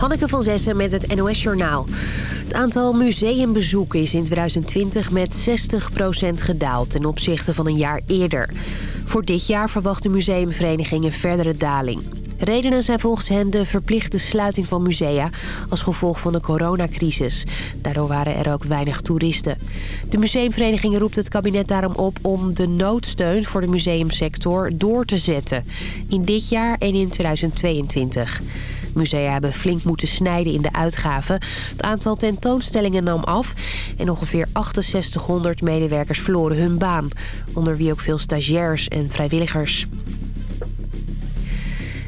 Hanneke van Zessen met het NOS Journaal. Het aantal museumbezoeken is in 2020 met 60% gedaald ten opzichte van een jaar eerder. Voor dit jaar verwacht de museumvereniging een verdere daling. Redenen zijn volgens hen de verplichte sluiting van musea als gevolg van de coronacrisis. Daardoor waren er ook weinig toeristen. De museumvereniging roept het kabinet daarom op om de noodsteun voor de museumsector door te zetten. In dit jaar en in 2022. Musea hebben flink moeten snijden in de uitgaven. Het aantal tentoonstellingen nam af en ongeveer 6800 medewerkers verloren hun baan. Onder wie ook veel stagiairs en vrijwilligers.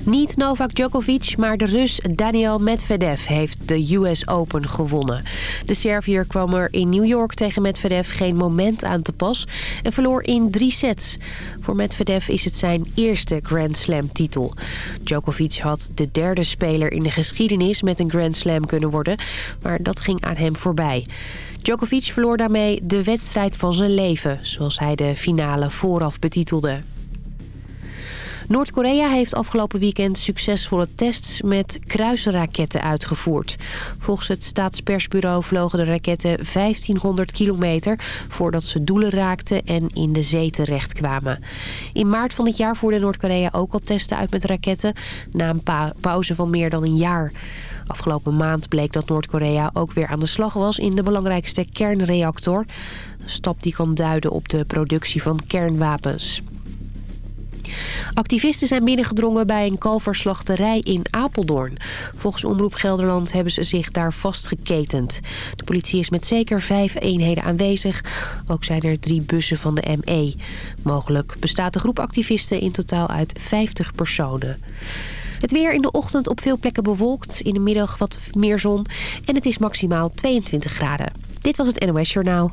Niet Novak Djokovic, maar de Rus Daniel Medvedev heeft de US Open gewonnen. De Serviër kwam er in New York tegen Medvedev geen moment aan te pas... en verloor in drie sets. Voor Medvedev is het zijn eerste Grand Slam titel. Djokovic had de derde speler in de geschiedenis met een Grand Slam kunnen worden... maar dat ging aan hem voorbij. Djokovic verloor daarmee de wedstrijd van zijn leven... zoals hij de finale vooraf betitelde. Noord-Korea heeft afgelopen weekend succesvolle tests met kruisraketten uitgevoerd. Volgens het staatspersbureau vlogen de raketten 1500 kilometer voordat ze doelen raakten en in de zee terechtkwamen. In maart van dit jaar voerde Noord-Korea ook al testen uit met raketten na een pauze van meer dan een jaar. Afgelopen maand bleek dat Noord-Korea ook weer aan de slag was in de belangrijkste kernreactor. Een stap die kan duiden op de productie van kernwapens. Activisten zijn binnengedrongen bij een kalverslachterij in Apeldoorn. Volgens Omroep Gelderland hebben ze zich daar vastgeketend. De politie is met zeker vijf eenheden aanwezig. Ook zijn er drie bussen van de ME. Mogelijk bestaat de groep activisten in totaal uit 50 personen. Het weer in de ochtend op veel plekken bewolkt. In de middag wat meer zon. En het is maximaal 22 graden. Dit was het NOS Journaal.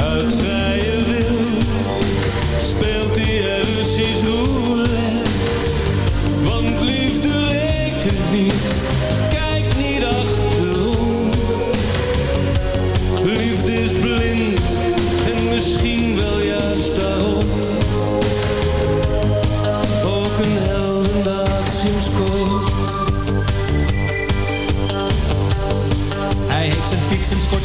Uit vrije wil speelt hij er Russisch roulette.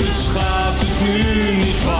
dus gaat het nu niet fout.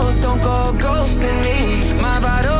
close, don't go ghosting me. My vital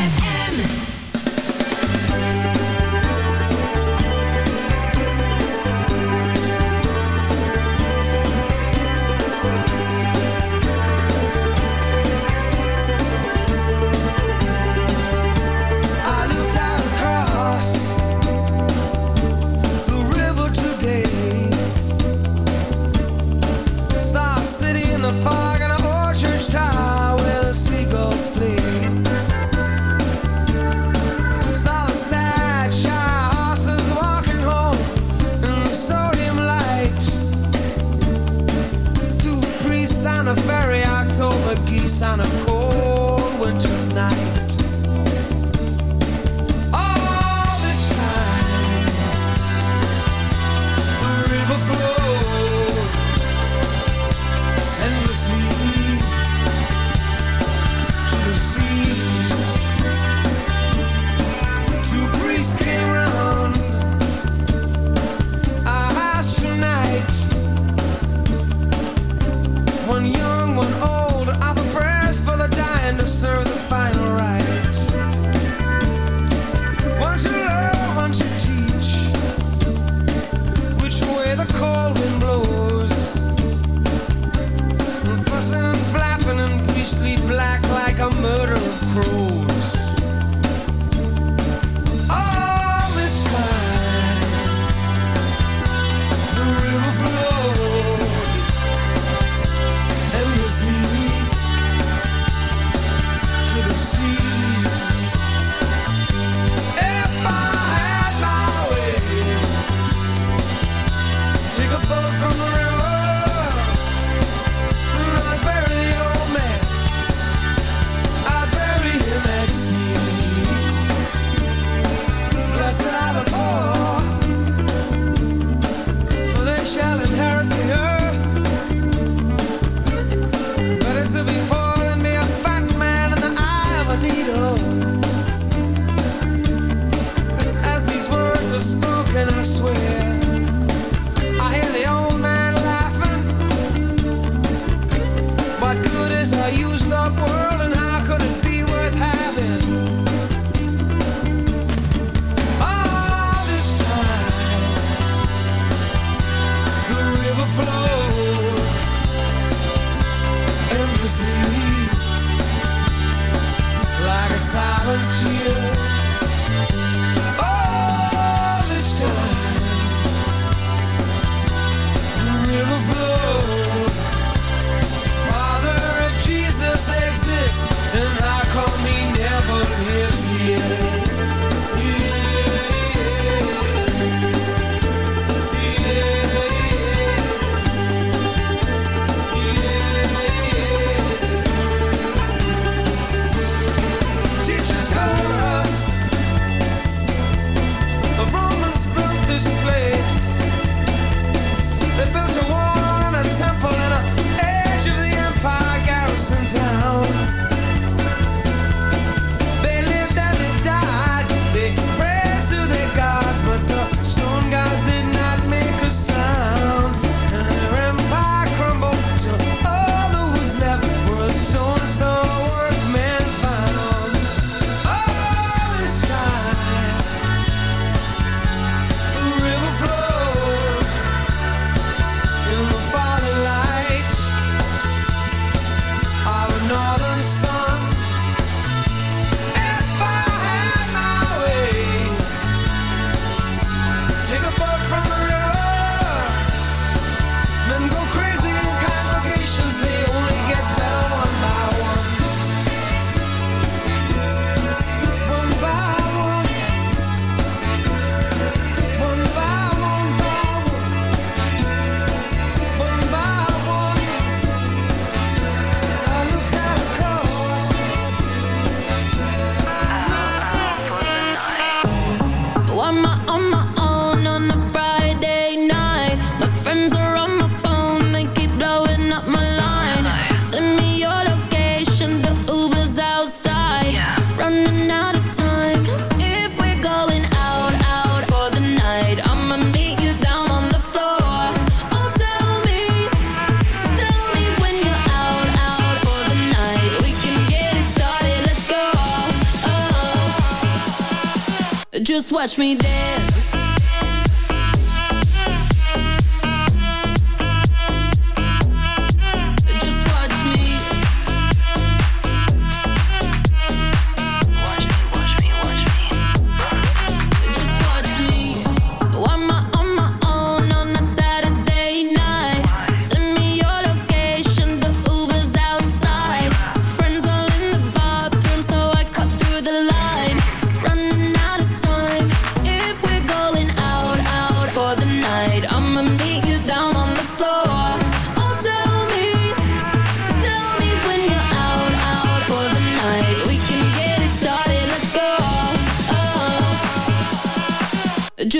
touch me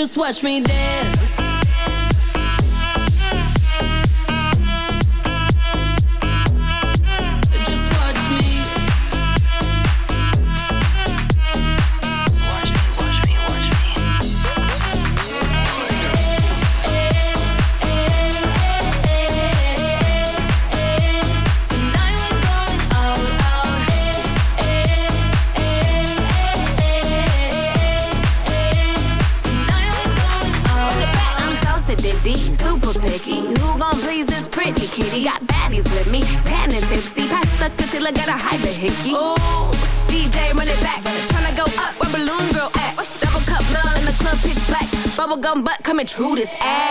Just watch me dance. and who this ass?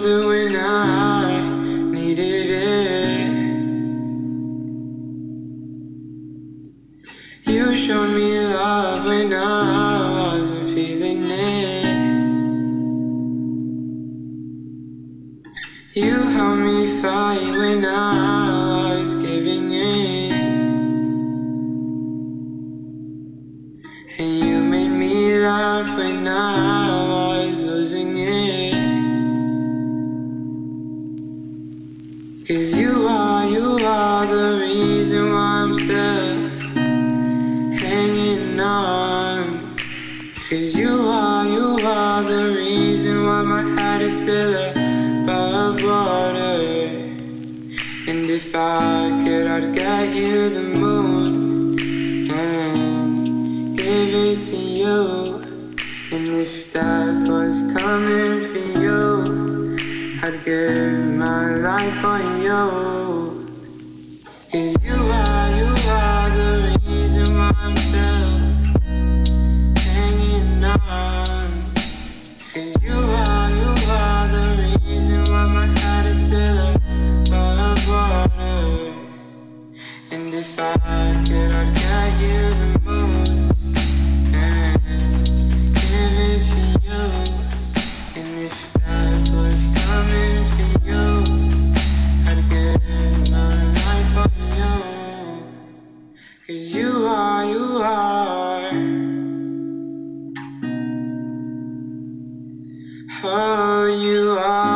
do we now? Oh, you are.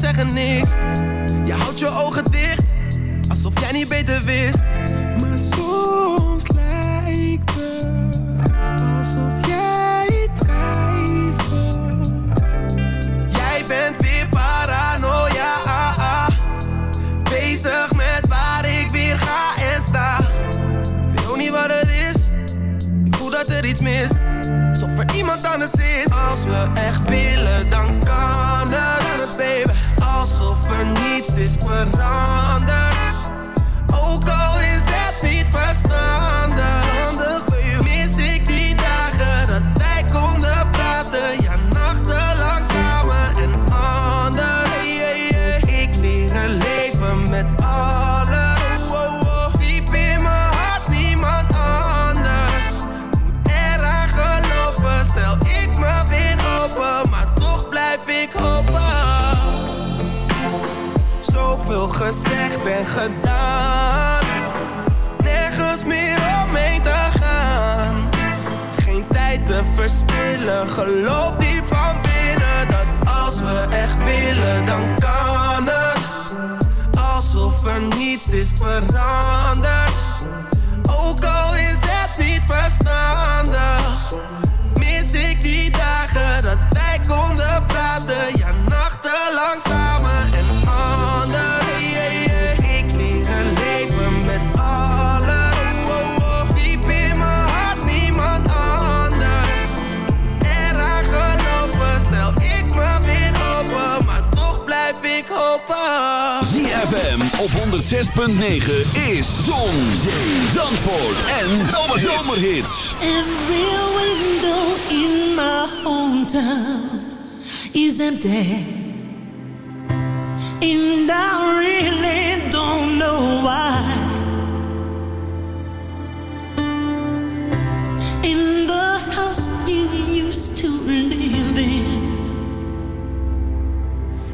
Zeggen niks. Je houdt je ogen dicht, alsof jij niet beter wist. Maar soms lijkt het alsof jij twijfelt. Jij bent weer paranoia. Bezig met waar ik weer ga en sta. Ik weet ook niet wat het is. Ik voel dat er iets mist. Alsof er iemand anders is. Als we echt willen, dan. Kan het, baby. Niets is veranderd. Geloof diep van binnen dat als we echt willen, dan kan het. Alsof er niets is veranderd. Ook al op 106.9 is Zon, Zandvoort en Zomerhits. Every window in my hometown is empty. And I really don't know why. In the house you used to live in,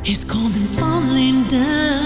it's cold and falling down.